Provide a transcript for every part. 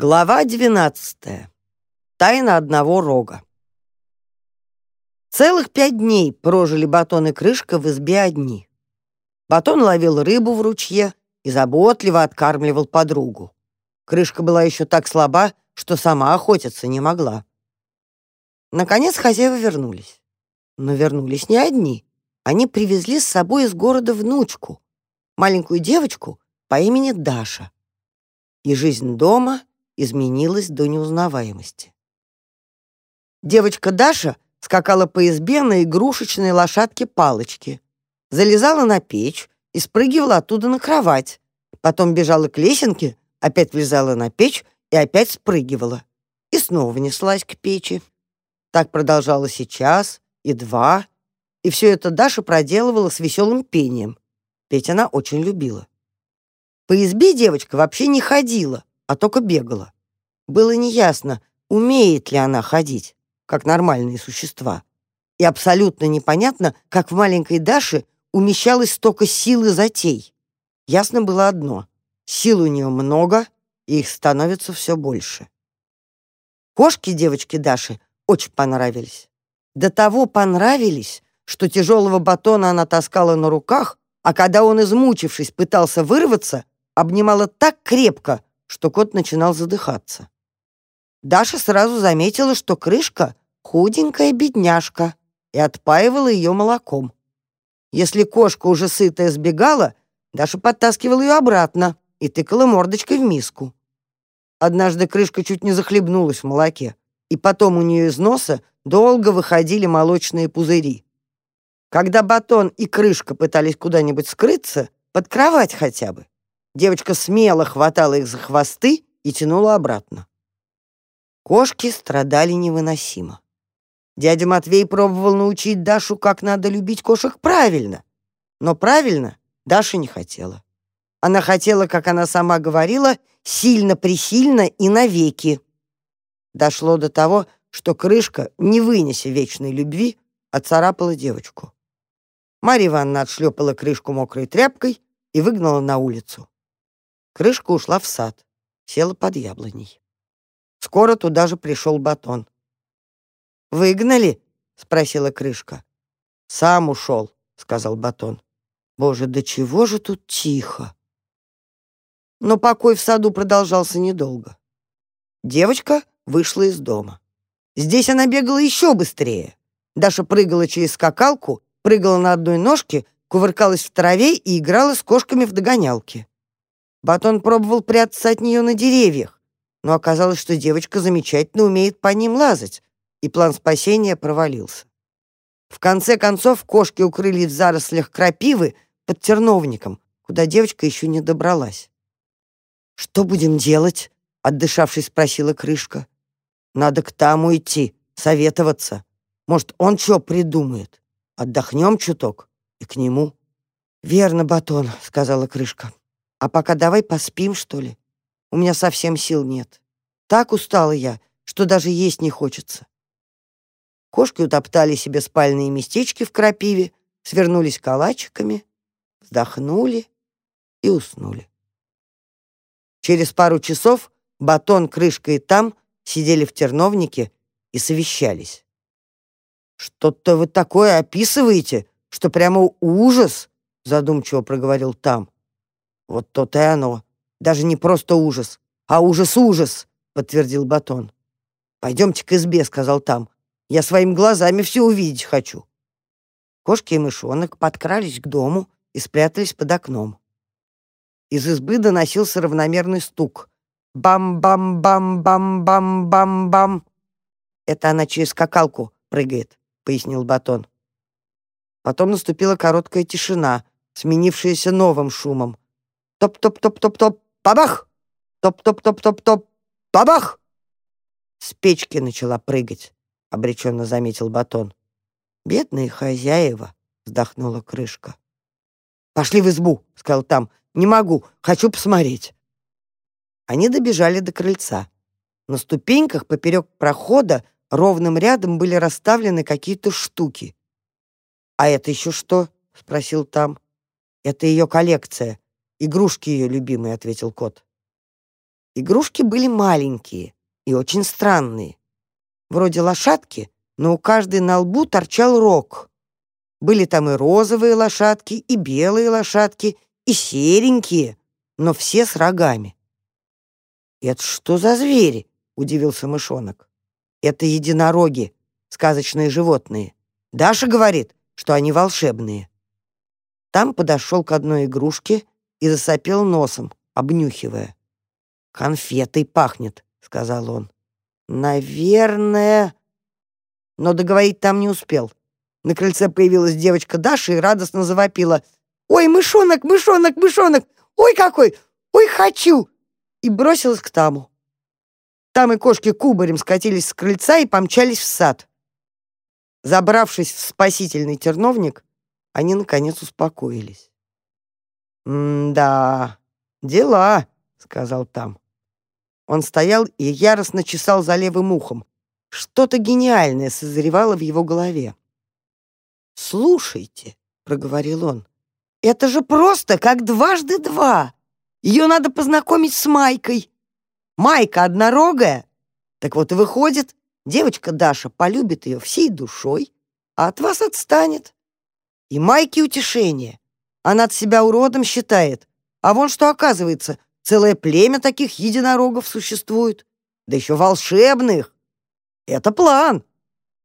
Глава 12. Тайна одного рога. Целых пять дней прожили Батон и Крышка в избе одни. Батон ловил рыбу в ручье и заботливо откармливал подругу. Крышка была еще так слаба, что сама охотиться не могла. Наконец хозяева вернулись. Но вернулись не одни. Они привезли с собой из города внучку, маленькую девочку по имени Даша. И жизнь дома — изменилась до неузнаваемости. Девочка Даша скакала по избе на игрушечной лошадке-палочке, залезала на печь и спрыгивала оттуда на кровать, потом бежала к лесенке, опять влезала на печь и опять спрыгивала, и снова внеслась к печи. Так продолжалось и час, и два, и все это Даша проделывала с веселым пением. Петь она очень любила. По избе девочка вообще не ходила, а только бегала. Было неясно, умеет ли она ходить, как нормальные существа. И абсолютно непонятно, как в маленькой Даше умещалось столько сил и затей. Ясно было одно — сил у нее много, и их становится все больше. Кошки девочки Даши очень понравились. До того понравились, что тяжелого батона она таскала на руках, а когда он, измучившись, пытался вырваться, обнимала так крепко, что кот начинал задыхаться. Даша сразу заметила, что крышка — худенькая бедняжка, и отпаивала ее молоком. Если кошка уже сытая сбегала, Даша подтаскивала ее обратно и тыкала мордочкой в миску. Однажды крышка чуть не захлебнулась в молоке, и потом у нее из носа долго выходили молочные пузыри. Когда батон и крышка пытались куда-нибудь скрыться, под кровать хотя бы, девочка смело хватала их за хвосты и тянула обратно. Кошки страдали невыносимо. Дядя Матвей пробовал научить Дашу, как надо любить кошек правильно. Но правильно Даша не хотела. Она хотела, как она сама говорила, сильно-пресильно и навеки. Дошло до того, что крышка, не вынеся вечной любви, отцарапала девочку. Марья Ивановна отшлепала крышку мокрой тряпкой и выгнала на улицу. Крышка ушла в сад, села под яблоней. Скоро туда же пришел батон. «Выгнали?» — спросила крышка. «Сам ушел», — сказал батон. «Боже, до чего же тут тихо!» Но покой в саду продолжался недолго. Девочка вышла из дома. Здесь она бегала еще быстрее. Даша прыгала через скакалку, прыгала на одной ножке, кувыркалась в траве и играла с кошками в догонялки. Батон пробовал прятаться от нее на деревьях но оказалось, что девочка замечательно умеет по ним лазать, и план спасения провалился. В конце концов кошки укрылись в зарослях крапивы под терновником, куда девочка еще не добралась. «Что будем делать?» — отдышавшись, спросила крышка. «Надо к тому идти, советоваться. Может, он что придумает? Отдохнем чуток и к нему». «Верно, Батон», — сказала крышка. «А пока давай поспим, что ли? У меня совсем сил нет. Так устала я, что даже есть не хочется. Кошки утоптали себе спальные местечки в крапиве, свернулись калачиками, вздохнули и уснули. Через пару часов Батон, Крышка и Там сидели в терновнике и совещались. «Что-то вы такое описываете, что прямо ужас!» задумчиво проговорил Там. «Вот то-то и оно. Даже не просто ужас, а ужас-ужас!» подтвердил Батон. «Пойдемте к избе», — сказал там. «Я своими глазами все увидеть хочу». Кошки и мышонок подкрались к дому и спрятались под окном. Из избы доносился равномерный стук. «Бам-бам-бам-бам-бам-бам-бам!» «Это она через скакалку прыгает», — пояснил Батон. Потом наступила короткая тишина, сменившаяся новым шумом. Топ-топ-топ-топ-топ, бабах! Топ-топ-топ-топ-топ, Бабах!» С печки начала прыгать, обреченно заметил Батон. «Бедные хозяева!» — вздохнула крышка. «Пошли в избу!» — сказал там. «Не могу, хочу посмотреть!» Они добежали до крыльца. На ступеньках поперек прохода ровным рядом были расставлены какие-то штуки. «А это еще что?» — спросил там. «Это ее коллекция. Игрушки ее любимые», — ответил кот. Игрушки были маленькие и очень странные. Вроде лошадки, но у каждой на лбу торчал рог. Были там и розовые лошадки, и белые лошадки, и серенькие, но все с рогами. «Это что за звери?» — удивился мышонок. «Это единороги, сказочные животные. Даша говорит, что они волшебные». Там подошел к одной игрушке и засопел носом, обнюхивая. «Конфетой пахнет», — сказал он. «Наверное...» Но договорить там не успел. На крыльце появилась девочка Даша и радостно завопила. «Ой, мышонок, мышонок, мышонок! Ой, какой! Ой, хочу!» И бросилась к таму. Там и кошки кубарем скатились с крыльца и помчались в сад. Забравшись в спасительный терновник, они, наконец, успокоились. «М-да, дела», — сказал там. Он стоял и яростно чесал за левым ухом. Что-то гениальное созревало в его голове. «Слушайте», — проговорил он, — «это же просто как дважды два. Ее надо познакомить с Майкой. Майка однорогая. Так вот и выходит, девочка Даша полюбит ее всей душой, а от вас отстанет. И Майке утешение. Она от себя уродом считает. А вон что оказывается, целое племя таких единорогов существует. Да еще волшебных. Это план.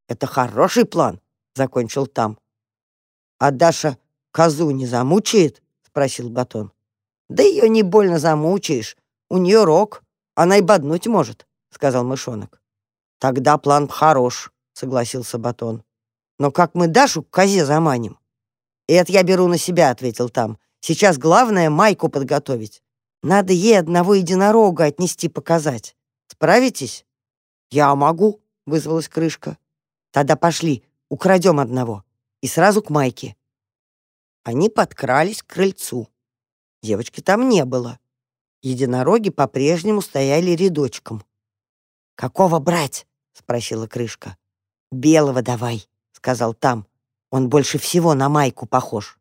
Это хороший план, закончил там. А Даша козу не замучает? Спросил Батон. Да ее не больно замучаешь. У нее рог. Она и боднуть может, сказал мышонок. Тогда план хорош, согласился Батон. Но как мы Дашу к козе заманим? «Это я беру на себя», — ответил там. «Сейчас главное майку подготовить. Надо ей одного единорога отнести показать. Справитесь?» «Я могу», — вызвалась крышка. «Тогда пошли, украдем одного. И сразу к майке». Они подкрались к крыльцу. Девочки там не было. Единороги по-прежнему стояли рядочком. «Какого брать?» — спросила крышка. «Белого давай», — сказал там. Он больше всего на майку похож.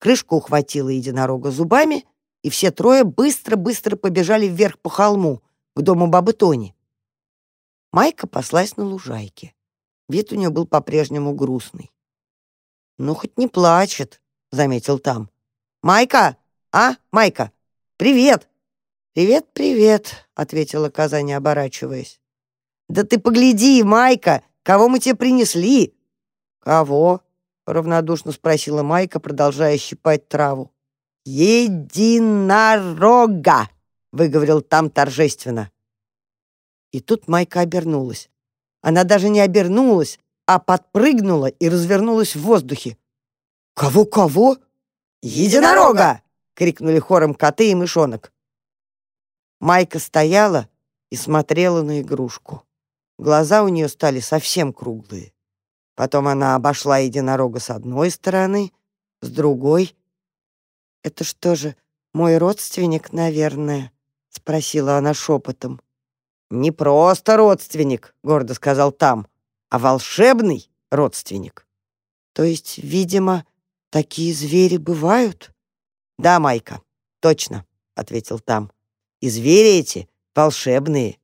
Крышка ухватила единорога зубами, и все трое быстро-быстро побежали вверх по холму, к дому бабы Тони. Майка послась на лужайке. Вид у нее был по-прежнему грустный. «Ну, хоть не плачет», — заметил там. «Майка! А, Майка! Привет!» «Привет, привет», — ответила коза, не оборачиваясь. «Да ты погляди, Майка, кого мы тебе принесли!» «Кого?» — равнодушно спросила Майка, продолжая щипать траву. «Единорога!» — выговорил там торжественно. И тут Майка обернулась. Она даже не обернулась, а подпрыгнула и развернулась в воздухе. «Кого-кого?» «Единорога!» — крикнули хором коты и мышонок. Майка стояла и смотрела на игрушку. Глаза у нее стали совсем круглые. Потом она обошла единорога с одной стороны, с другой. «Это что же, мой родственник, наверное?» — спросила она шепотом. «Не просто родственник», — гордо сказал там, «а волшебный родственник». «То есть, видимо, такие звери бывают?» «Да, Майка, точно», — ответил там. «И звери эти волшебные.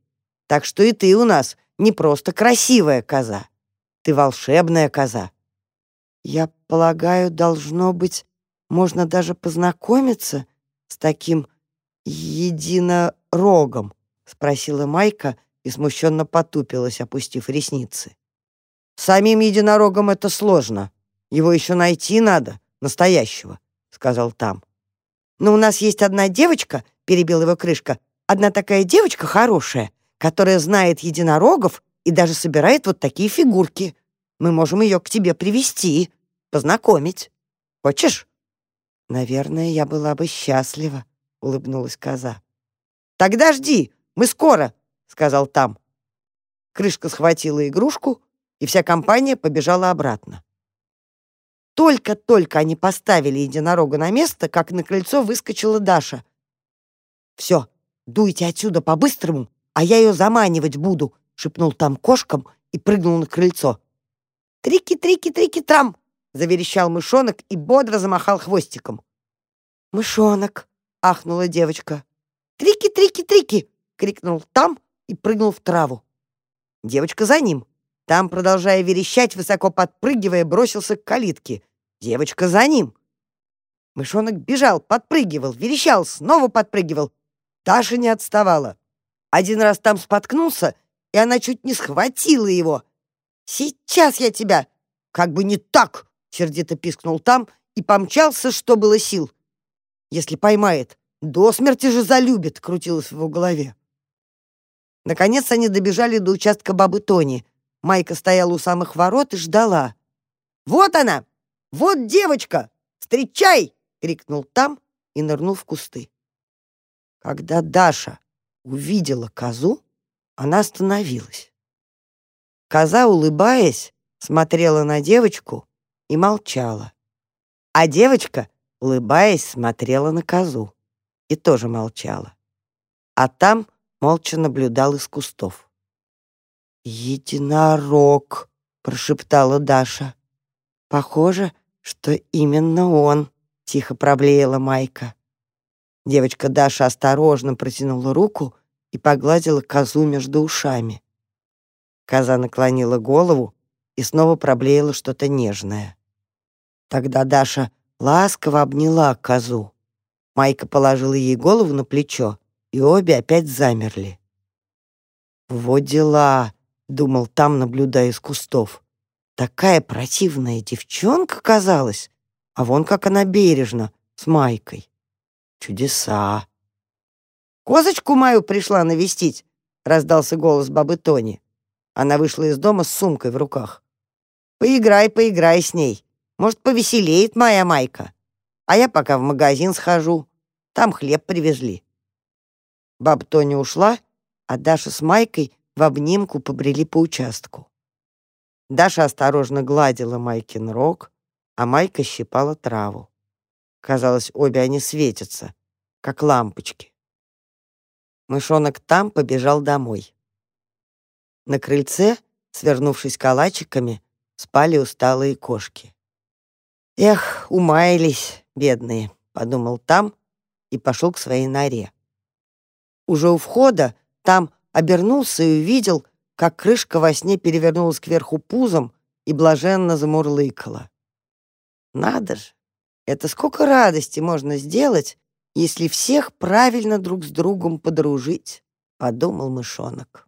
Так что и ты у нас не просто красивая коза, ты волшебная коза. Я полагаю, должно быть, можно даже познакомиться с таким единорогом, спросила Майка и смущенно потупилась, опустив ресницы. Самим единорогом это сложно. Его еще найти надо, настоящего, сказал там. Но у нас есть одна девочка, перебил его крышка, одна такая девочка хорошая, которая знает единорогов и даже собирает вот такие фигурки. Мы можем ее к тебе привести, познакомить. Хочешь?» «Наверное, я была бы счастлива», — улыбнулась коза. «Тогда жди, мы скоро», — сказал там. Крышка схватила игрушку, и вся компания побежала обратно. Только-только они поставили единорога на место, как на крыльцо выскочила Даша. «Все, дуйте отсюда по-быстрому, а я ее заманивать буду», — шепнул там кошкам и прыгнул на крыльцо. «Трики-трики-трики-трам!» — заверещал мышонок и бодро замахал хвостиком. «Мышонок!» — ахнула девочка. «Трики, трики, трики!» — крикнул там и прыгнул в траву. Девочка за ним. Там, продолжая верещать, высоко подпрыгивая, бросился к калитке. Девочка за ним. Мышонок бежал, подпрыгивал, верещал, снова подпрыгивал. Таша не отставала. Один раз там споткнулся, и она чуть не схватила его. «Сейчас я тебя!» «Как бы не так!» — сердито пискнул там и помчался, что было сил. «Если поймает, до смерти же залюбит!» — крутилось в его голове. Наконец они добежали до участка бабы Тони. Майка стояла у самых ворот и ждала. «Вот она! Вот девочка! Встречай!» — крикнул там и нырнул в кусты. Когда Даша увидела козу, она остановилась. Коза, улыбаясь, смотрела на девочку и молчала. А девочка, улыбаясь, смотрела на козу и тоже молчала. А там молча наблюдал из кустов. «Единорог!» — прошептала Даша. «Похоже, что именно он», — тихо проблеяла Майка. Девочка Даша осторожно протянула руку и погладила козу между ушами. Коза наклонила голову и снова проблеяла что-то нежное. Тогда Даша ласково обняла козу. Майка положила ей голову на плечо и обе опять замерли. «Вот дела», — думал там, наблюдая из кустов. «Такая противная девчонка казалась, а вон как она бережно, с Майкой. Чудеса!» «Козочку мою пришла навестить», — раздался голос бабы Тони. Она вышла из дома с сумкой в руках. «Поиграй, поиграй с ней. Может, повеселеет моя Майка. А я пока в магазин схожу. Там хлеб привезли». Баба Тоня ушла, а Даша с Майкой в обнимку побрели по участку. Даша осторожно гладила Майкин рог, а Майка щипала траву. Казалось, обе они светятся, как лампочки. Мышонок там побежал домой. На крыльце, свернувшись калачиками, спали усталые кошки. «Эх, умаялись, бедные», — подумал там и пошел к своей норе. Уже у входа там обернулся и увидел, как крышка во сне перевернулась кверху пузом и блаженно замурлыкала. Надо же, это сколько радости можно сделать, если всех правильно друг с другом подружить, подумал мышонок.